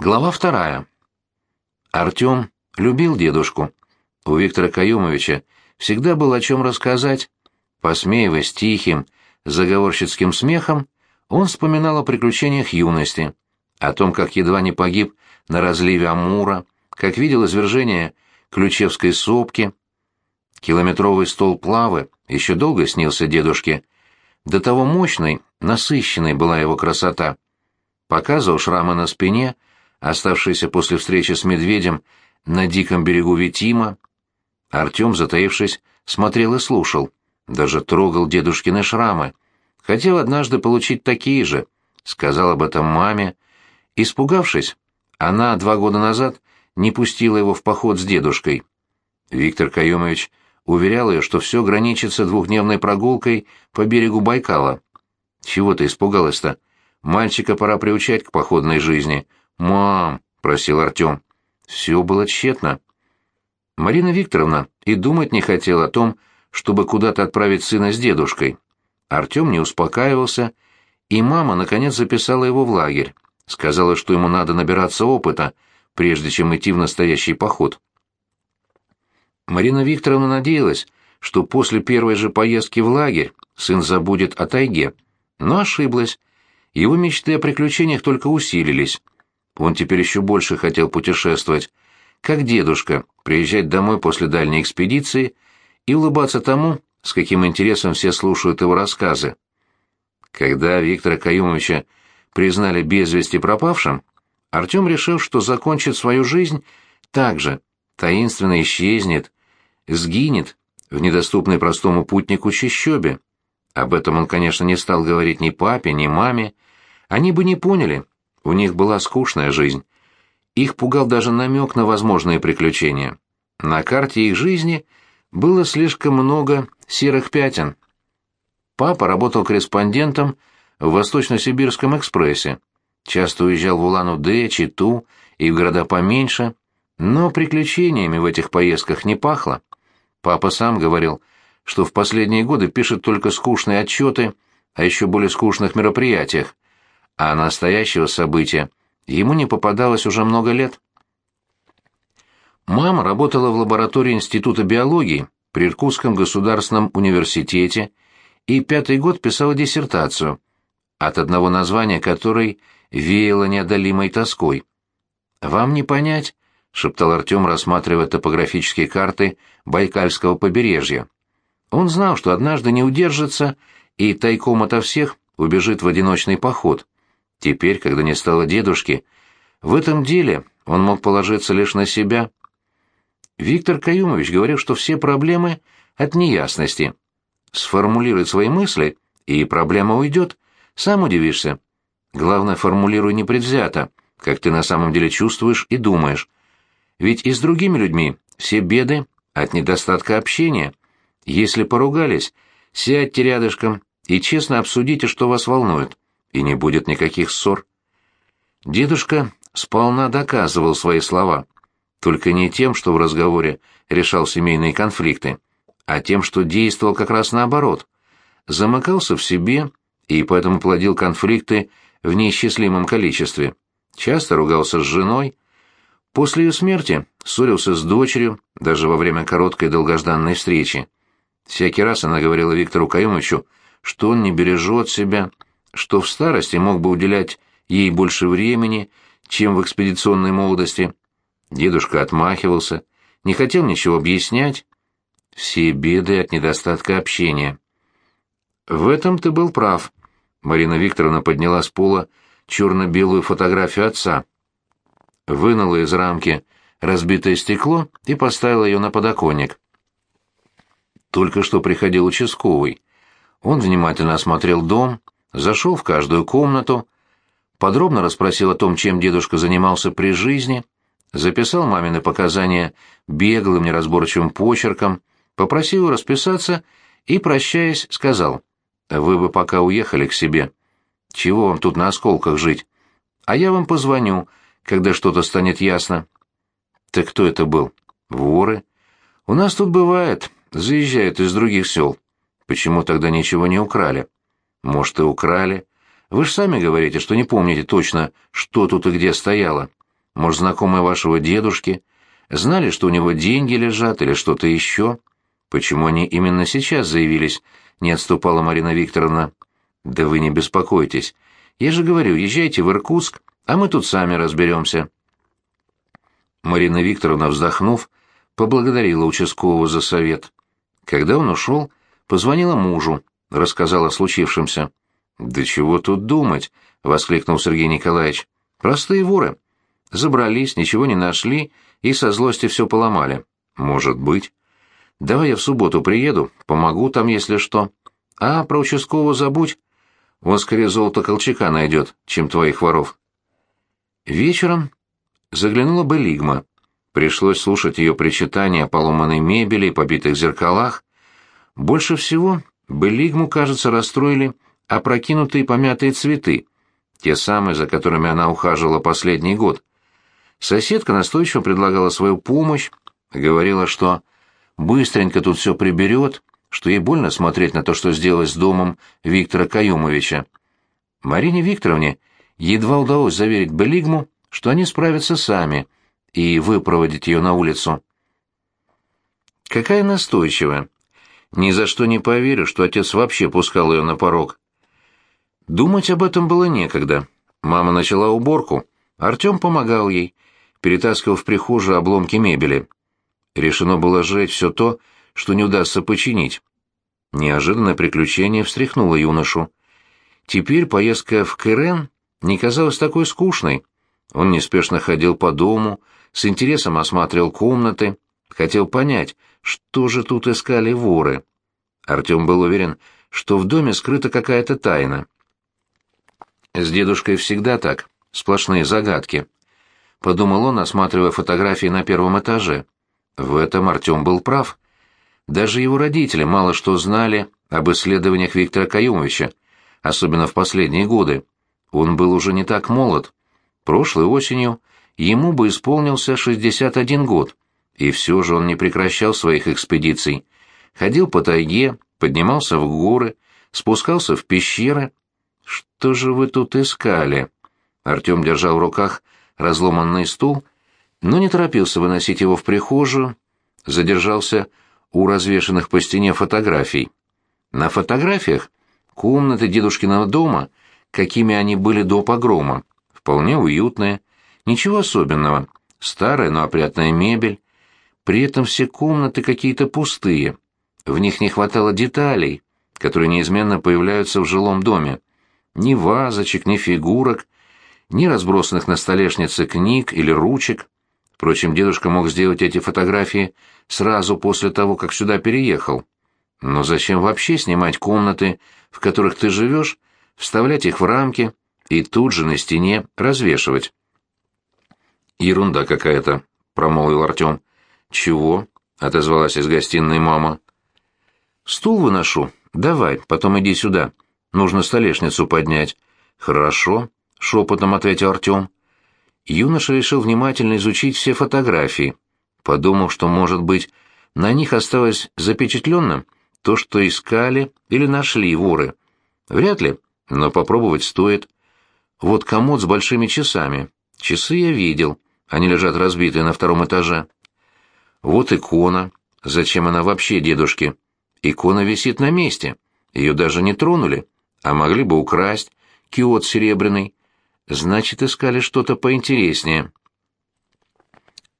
Глава вторая. Артем любил дедушку. У Виктора Каюмовича всегда было о чем рассказать. Посмеиваясь тихим, заговорщицким смехом, он вспоминал о приключениях юности, о том, как едва не погиб на разливе Амура, как видел извержение Ключевской сопки. Километровый стол плавы еще долго снился дедушке. До того мощной, насыщенной была его красота. Показывал шрамы на спине, оставшиеся после встречи с медведем на диком берегу Витима. Артем, затаившись, смотрел и слушал, даже трогал дедушкины шрамы. Хотел однажды получить такие же, сказал об этом маме. Испугавшись, она два года назад не пустила его в поход с дедушкой. Виктор Каюмович уверял ее, что все граничится двухдневной прогулкой по берегу Байкала. «Чего ты испугалась-то? Мальчика пора приучать к походной жизни». «Мам!» — просил Артем. Все было тщетно. Марина Викторовна и думать не хотела о том, чтобы куда-то отправить сына с дедушкой. Артем не успокаивался, и мама, наконец, записала его в лагерь. Сказала, что ему надо набираться опыта, прежде чем идти в настоящий поход. Марина Викторовна надеялась, что после первой же поездки в лагерь сын забудет о тайге, но ошиблась. Его мечты о приключениях только усилились. Он теперь еще больше хотел путешествовать, как дедушка, приезжать домой после дальней экспедиции и улыбаться тому, с каким интересом все слушают его рассказы. Когда Виктора Каюмовича признали без вести пропавшим, Артем решил, что закончит свою жизнь так же, таинственно исчезнет, сгинет в недоступной простому путнику чащобе. Об этом он, конечно, не стал говорить ни папе, ни маме. Они бы не поняли, у них была скучная жизнь. Их пугал даже намек на возможные приключения. На карте их жизни было слишком много серых пятен. Папа работал корреспондентом в Восточно-Сибирском экспрессе. Часто уезжал в Улан-Удэ, Читу и в города поменьше, но приключениями в этих поездках не пахло. Папа сам говорил, что в последние годы пишет только скучные отчеты о еще более скучных мероприятиях, а настоящего события ему не попадалось уже много лет. Мама работала в лаборатории Института биологии при Иркутском государственном университете и пятый год писала диссертацию, от одного названия которой веяло неодолимой тоской. «Вам не понять», — шептал Артем, рассматривая топографические карты Байкальского побережья. Он знал, что однажды не удержится и тайком ото всех убежит в одиночный поход. Теперь, когда не стало дедушки, в этом деле он мог положиться лишь на себя. Виктор Каюмович говорил, что все проблемы от неясности. Сформулируй свои мысли, и проблема уйдет. Сам удивишься. Главное, формулируй непредвзято, как ты на самом деле чувствуешь и думаешь. Ведь и с другими людьми все беды от недостатка общения. Если поругались, сядьте рядышком и честно обсудите, что вас волнует и не будет никаких ссор. Дедушка сполна доказывал свои слова, только не тем, что в разговоре решал семейные конфликты, а тем, что действовал как раз наоборот. Замыкался в себе и поэтому плодил конфликты в неисчислимом количестве. Часто ругался с женой. После ее смерти ссорился с дочерью, даже во время короткой долгожданной встречи. Всякий раз она говорила Виктору Каюмовичу, что он не бережет себя, что в старости мог бы уделять ей больше времени, чем в экспедиционной молодости. Дедушка отмахивался, не хотел ничего объяснять. Все беды от недостатка общения. В этом ты был прав. Марина Викторовна подняла с пола черно-белую фотографию отца. Вынула из рамки разбитое стекло и поставила ее на подоконник. Только что приходил участковый. Он внимательно осмотрел дом, зашел в каждую комнату, подробно расспросил о том, чем дедушка занимался при жизни, записал мамины показания беглым неразборчивым почерком, попросил расписаться и, прощаясь, сказал, «Вы бы пока уехали к себе. Чего вам тут на осколках жить? А я вам позвоню, когда что-то станет ясно». «Так кто это был? Воры? У нас тут бывает, заезжают из других сел. Почему тогда ничего не украли?» Может, и украли. Вы же сами говорите, что не помните точно, что тут и где стояло. Может, знакомые вашего дедушки? Знали, что у него деньги лежат или что-то еще? Почему они именно сейчас заявились?» — не отступала Марина Викторовна. «Да вы не беспокойтесь. Я же говорю, езжайте в Иркутск, а мы тут сами разберемся». Марина Викторовна, вздохнув, поблагодарила участкового за совет. Когда он ушел, позвонила мужу, рассказала о случившемся. «Да чего тут думать?» — воскликнул Сергей Николаевич. «Простые воры. Забрались, ничего не нашли и со злости все поломали. Может быть. Давай я в субботу приеду, помогу там, если что. А про участкового забудь. Он скорее золото Колчака найдет, чем твоих воров». Вечером заглянула бы Лигма. Пришлось слушать ее причитания о поломанной мебели и побитых зеркалах. Больше всего Белигму, кажется, расстроили опрокинутые помятые цветы, те самые, за которыми она ухаживала последний год. Соседка настойчиво предлагала свою помощь, говорила, что быстренько тут все приберет, что ей больно смотреть на то, что сделалось с домом Виктора Каюмовича. Марине Викторовне едва удалось заверить Белигму, что они справятся сами, и выпроводить ее на улицу. Какая настойчивая. Ни за что не поверю, что отец вообще пускал ее на порог. Думать об этом было некогда. Мама начала уборку. Артем помогал ей, перетаскивал в прихожую обломки мебели. Решено было сжечь все то, что не удастся починить. Неожиданное приключение встряхнуло юношу. Теперь поездка в Кэрен не казалась такой скучной. Он неспешно ходил по дому, с интересом осматривал комнаты, хотел понять, что же тут искали воры. Артем был уверен, что в доме скрыта какая-то тайна. С дедушкой всегда так, сплошные загадки. Подумал он, осматривая фотографии на первом этаже. В этом Артем был прав. Даже его родители мало что знали об исследованиях Виктора Каюмовича, особенно в последние годы. Он был уже не так молод. Прошлой осенью ему бы исполнился 61 год, и все же он не прекращал своих экспедиций. Ходил по тайге, поднимался в горы, спускался в пещеры. Что же вы тут искали? Артем держал в руках разломанный стул, но не торопился выносить его в прихожую, задержался у развешанных по стене фотографий. На фотографиях комнаты дедушкиного дома, какими они были до погрома, вполне уютные, ничего особенного, старая, но опрятная мебель. При этом все комнаты какие-то пустые, в них не хватало деталей, которые неизменно появляются в жилом доме. Ни вазочек, ни фигурок, ни разбросанных на столешнице книг или ручек. Впрочем, дедушка мог сделать эти фотографии сразу после того, как сюда переехал. Но зачем вообще снимать комнаты, в которых ты живешь, вставлять их в рамки и тут же на стене развешивать? «Ерунда какая-то», — промолвил Артем. «Чего?» — отозвалась из гостиной мама. «Стул выношу. Давай, потом иди сюда. Нужно столешницу поднять». «Хорошо», — шепотом ответил Артем. Юноша решил внимательно изучить все фотографии. Подумал, что, может быть, на них осталось запечатленным то, что искали или нашли воры. Вряд ли, но попробовать стоит. Вот комод с большими часами. Часы я видел. Они лежат разбитые на втором этаже. Вот икона. Зачем она вообще дедушке? Икона висит на месте. Ее даже не тронули, а могли бы украсть. Киот серебряный. Значит, искали что-то поинтереснее.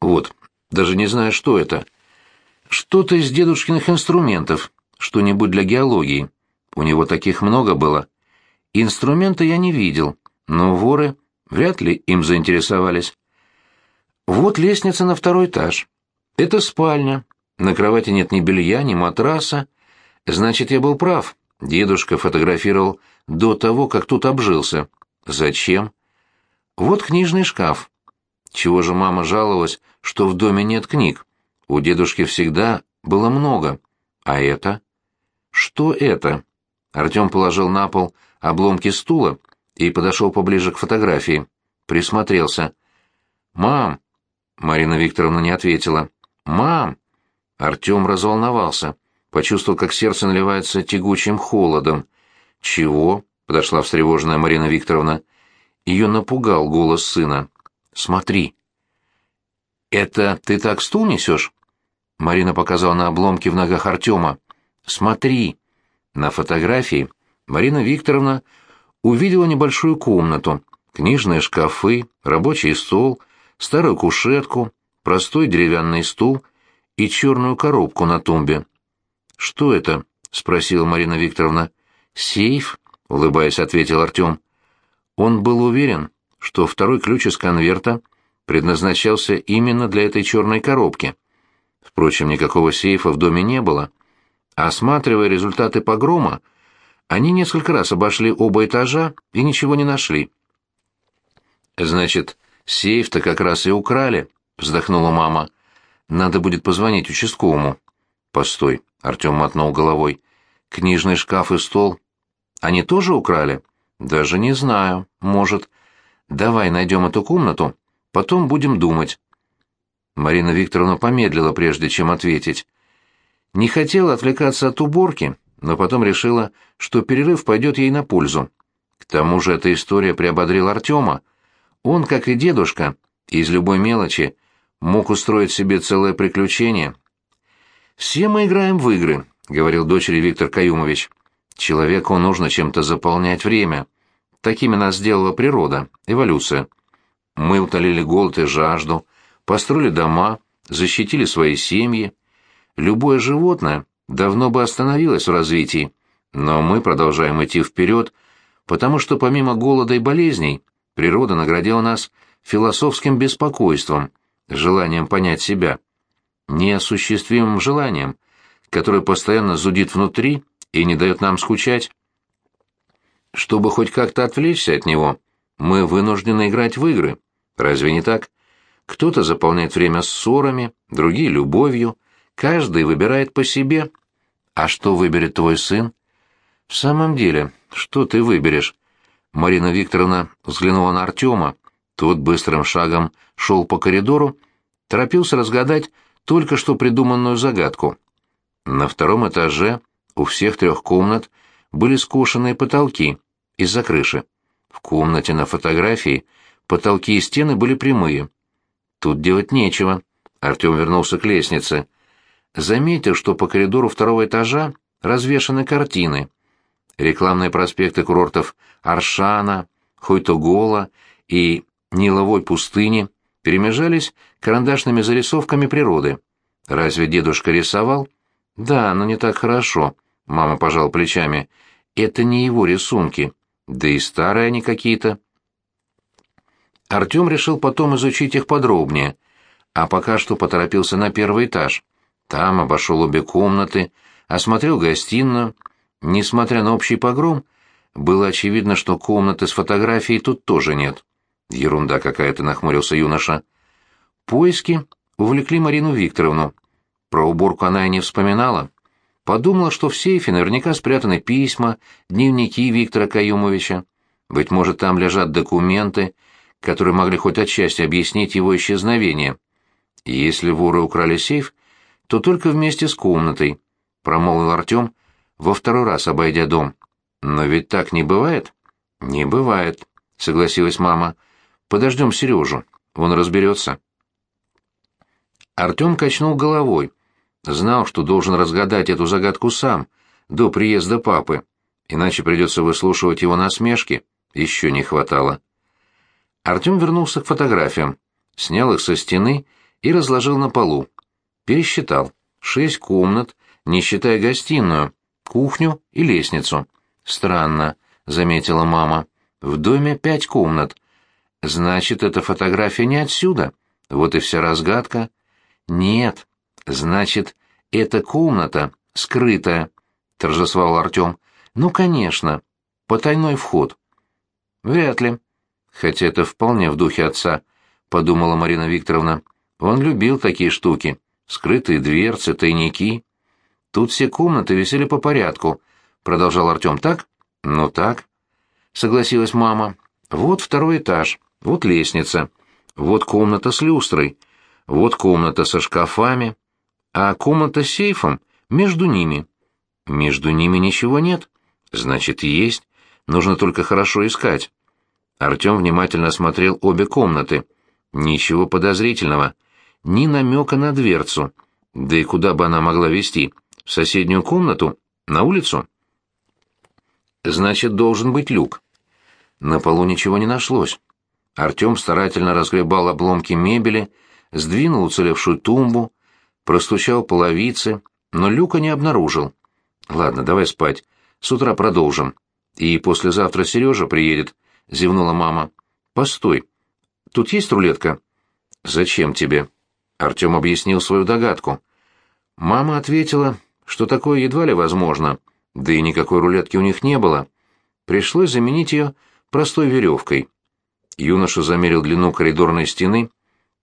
Вот, даже не знаю, что это. Что-то из дедушкиных инструментов, что-нибудь для геологии. У него таких много было. Инструмента я не видел, но воры вряд ли им заинтересовались. Вот лестница на второй этаж. Это спальня. На кровати нет ни белья, ни матраса. Значит, я был прав. Дедушка фотографировал до того, как тут обжился. Зачем? Вот книжный шкаф. Чего же мама жаловалась, что в доме нет книг? У дедушки всегда было много. А это? Что это? Артем положил на пол обломки стула и подошел поближе к фотографии. Присмотрелся. «Мам!» Марина Викторовна не ответила. «Мам!» Артем разволновался, почувствовал, как сердце наливается тягучим холодом. «Чего?» — подошла встревоженная Марина Викторовна. Ее напугал голос сына. «Смотри!» «Это ты так стул несешь?» Марина показала на обломки в ногах Артема. «Смотри!» На фотографии Марина Викторовна увидела небольшую комнату, книжные шкафы, рабочий стол, старую кушетку, простой деревянный стул и черную коробку на тумбе. «Что это?» — спросила Марина Викторовна. «Сейф?» — улыбаясь, ответил Артем. Он был уверен, что второй ключ из конверта предназначался именно для этой черной коробки. Впрочем, никакого сейфа в доме не было. Осматривая результаты погрома, они несколько раз обошли оба этажа и ничего не нашли. «Значит, сейф-то как раз и украли», — вздохнула мама. «Надо будет позвонить участковому». «Постой», — Артем мотнул головой. «Книжный шкаф и стол. Они тоже украли?» «Даже не знаю. Может. Давай найдем эту комнату, потом будем думать». Марина Викторовна помедлила, прежде чем ответить. Не хотела отвлекаться от уборки, но потом решила, что перерыв пойдет ей на пользу. К тому же эта история приободрила Артема. Он, как и дедушка, из любой мелочи мог устроить себе целое приключение. «Все мы играем в игры», — говорил дочери Виктор Каюмович. «Человеку нужно чем-то заполнять время. Такими нас сделала природа, эволюция. Мы утолили голод и жажду, построили дома, защитили свои семьи. Любое животное давно бы остановилось в развитии, но мы продолжаем идти вперед, потому что помимо голода и болезней, природа наградила нас философским беспокойством, желанием понять себя, неосуществимым желанием, которое постоянно зудит внутри и не дает нам скучать. Чтобы хоть как-то отвлечься от него, мы вынуждены играть в игры. Разве не так? Кто-то заполняет время ссорами, другие — любовью. Каждый выбирает по себе. А что выберет твой сын? В самом деле, что ты выберешь? Марина Викторовна взглянула на Артема. Тот быстрым шагом шел по коридору, торопился разгадать только что придуманную загадку. На втором этаже у всех трех комнат были скошенные потолки из-за крыши. В комнате на фотографии потолки и стены были прямые. Тут делать нечего. Артем вернулся к лестнице. Заметил, что по коридору второго этажа развешаны картины. Рекламные проспекты курортов Аршана, Хойтогола и Ниловой пустыни перемежались карандашными зарисовками природы. Разве дедушка рисовал? Да, но не так хорошо. Мама пожала плечами. Это не его рисунки. Да и старые они какие-то. Артем решил потом изучить их подробнее, а пока что поторопился на первый этаж. Там обошел обе комнаты, осмотрел гостиную. Несмотря на общий погром, было очевидно, что комнаты с фотографией тут тоже нет. Ерунда какая-то, нахмурился юноша. Поиски увлекли Марину Викторовну. Про уборку она и не вспоминала. Подумала, что в сейфе наверняка спрятаны письма, дневники Виктора Каюмовича. Быть может, там лежат документы, которые могли хоть отчасти объяснить его исчезновение. Если воры украли сейф, то только вместе с комнатой, промолвил Артем, во второй раз обойдя дом. Но ведь так не бывает? Не бывает, согласилась мама. Подождем Сережу, он разберется. Артем качнул головой. Знал, что должен разгадать эту загадку сам, до приезда папы, иначе придется выслушивать его насмешки. Еще не хватало. Артем вернулся к фотографиям, снял их со стены и разложил на полу. Пересчитал. Шесть комнат, не считая гостиную, кухню и лестницу. Странно, заметила мама. В доме пять комнат. Значит, эта фотография не отсюда. Вот и вся разгадка. Нет. Значит, эта комната скрытая, торжествовал Артем. Ну, конечно. Потайной вход. Вряд ли. Хотя это вполне в духе отца, подумала Марина Викторовна. Он любил такие штуки. Скрытые дверцы, тайники. Тут все комнаты висели по порядку, продолжал Артем. Так? Ну так. Согласилась мама. Вот второй этаж, вот лестница, вот комната с люстрой, вот комната со шкафами, а комната с сейфом между ними. Между ними ничего нет. Значит, есть. Нужно только хорошо искать. Артем внимательно осмотрел обе комнаты. Ничего подозрительного. ни намека на дверцу. Да и куда бы она могла вести? В соседнюю комнату? На улицу? Значит, должен быть люк. На полу ничего не нашлось. Артем старательно разгребал обломки мебели, сдвинул уцелевшую тумбу, простучал половицы, но люка не обнаружил. «Ладно, давай спать. С утра продолжим. И послезавтра Сережа приедет», — зевнула мама. «Постой. Тут есть рулетка?» «Зачем тебе?» Артем объяснил свою догадку. Мама ответила, что такое едва ли возможно, да и никакой рулетки у них не было. Пришлось заменить ее простой веревкой. Юноша замерил длину коридорной стены,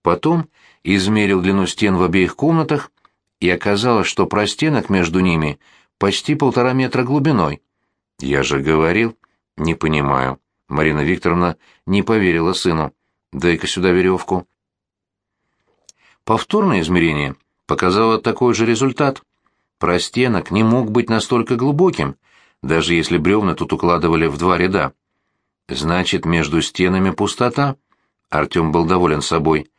потом измерил длину стен в обеих комнатах, и оказалось, что простенок между ними почти полтора метра глубиной. «Я же говорил...» «Не понимаю». Марина Викторовна не поверила сыну. «Дай-ка сюда веревку». Повторное измерение показало такой же результат. Простенок не мог быть настолько глубоким, даже если бревна тут укладывали в два ряда. Значит, между стенами пустота. Артем был доволен собой.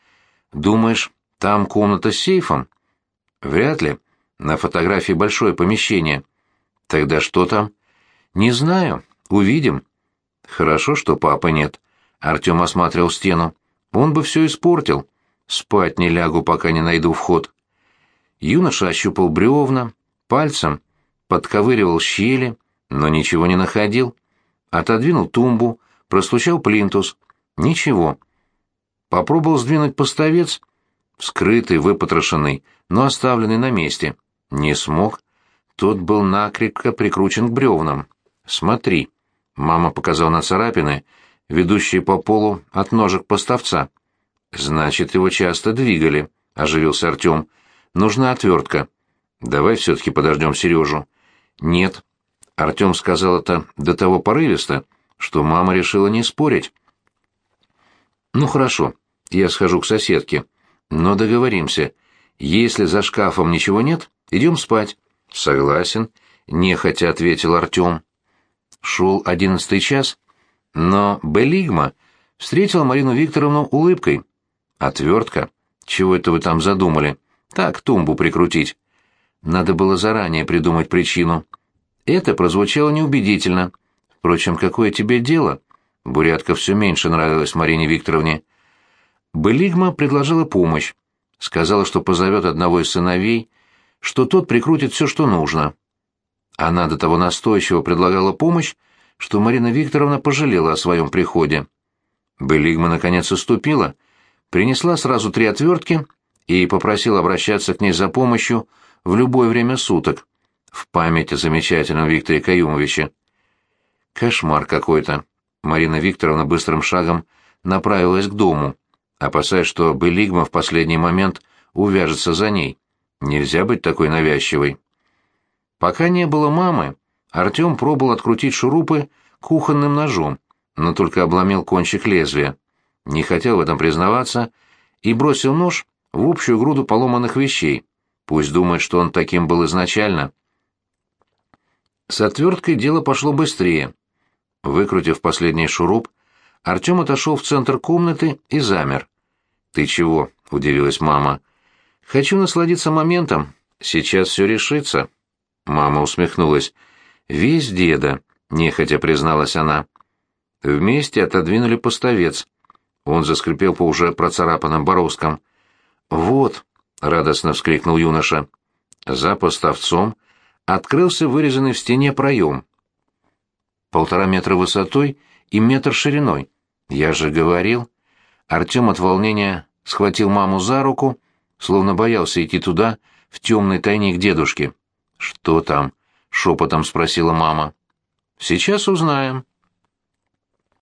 Думаешь, там комната с сейфом? Вряд ли. На фотографии большое помещение. Тогда что там? Не знаю. Увидим. Хорошо, что папы нет. Артем осматривал стену. Он бы все испортил. Спать не лягу, пока не найду вход. Юноша ощупал бревна, пальцем подковыривал щели, но ничего не находил. Отодвинул тумбу, простучал плинтус. Ничего. Попробовал сдвинуть поставец, скрытый, выпотрошенный, но оставленный на месте. Не смог. Тот был накрепко прикручен к бревнам. «Смотри». Мама показала на царапины, ведущие по полу от ножек поставца. «Значит, его часто двигали», — оживился Артем. Нужна отвертка. Давай все-таки подождем Сережу. Нет. Артем сказал это до того порывисто, что мама решила не спорить. Ну хорошо, я схожу к соседке. Но договоримся. Если за шкафом ничего нет, идем спать. Согласен, нехотя ответил Артем. Шел одиннадцатый час, но Белигма встретила Марину Викторовну улыбкой. Отвертка? Чего это вы там задумали? Так, тумбу прикрутить. Надо было заранее придумать причину. Это прозвучало неубедительно. Впрочем, какое тебе дело? Бурятка все меньше нравилась Марине Викторовне. Былигма предложила помощь. Сказала, что позовет одного из сыновей, что тот прикрутит все, что нужно. Она до того настойчиво предлагала помощь, что Марина Викторовна пожалела о своем приходе. Белигма наконец уступила, принесла сразу три отвертки и попросил обращаться к ней за помощью в любое время суток, в память о замечательном Викторе Каюмовиче. Кошмар какой-то. Марина Викторовна быстрым шагом направилась к дому, опасаясь, что Белигма в последний момент увяжется за ней. Нельзя быть такой навязчивой. Пока не было мамы, Артем пробовал открутить шурупы кухонным ножом, но только обломил кончик лезвия. Не хотел в этом признаваться и бросил нож в общую груду поломанных вещей. Пусть думает, что он таким был изначально. С отверткой дело пошло быстрее. Выкрутив последний шуруп, Артем отошел в центр комнаты и замер. «Ты чего?» — удивилась мама. «Хочу насладиться моментом. Сейчас все решится». Мама усмехнулась. «Весь деда», — нехотя призналась она. Вместе отодвинули поставец. Он заскрипел по уже процарапанным бороздкам. «Вот!» — радостно вскрикнул юноша. За поставцом открылся вырезанный в стене проем. Полтора метра высотой и метр шириной. Я же говорил. Артем от волнения схватил маму за руку, словно боялся идти туда, в темный тайник дедушки. «Что там?» — шепотом спросила мама. «Сейчас узнаем».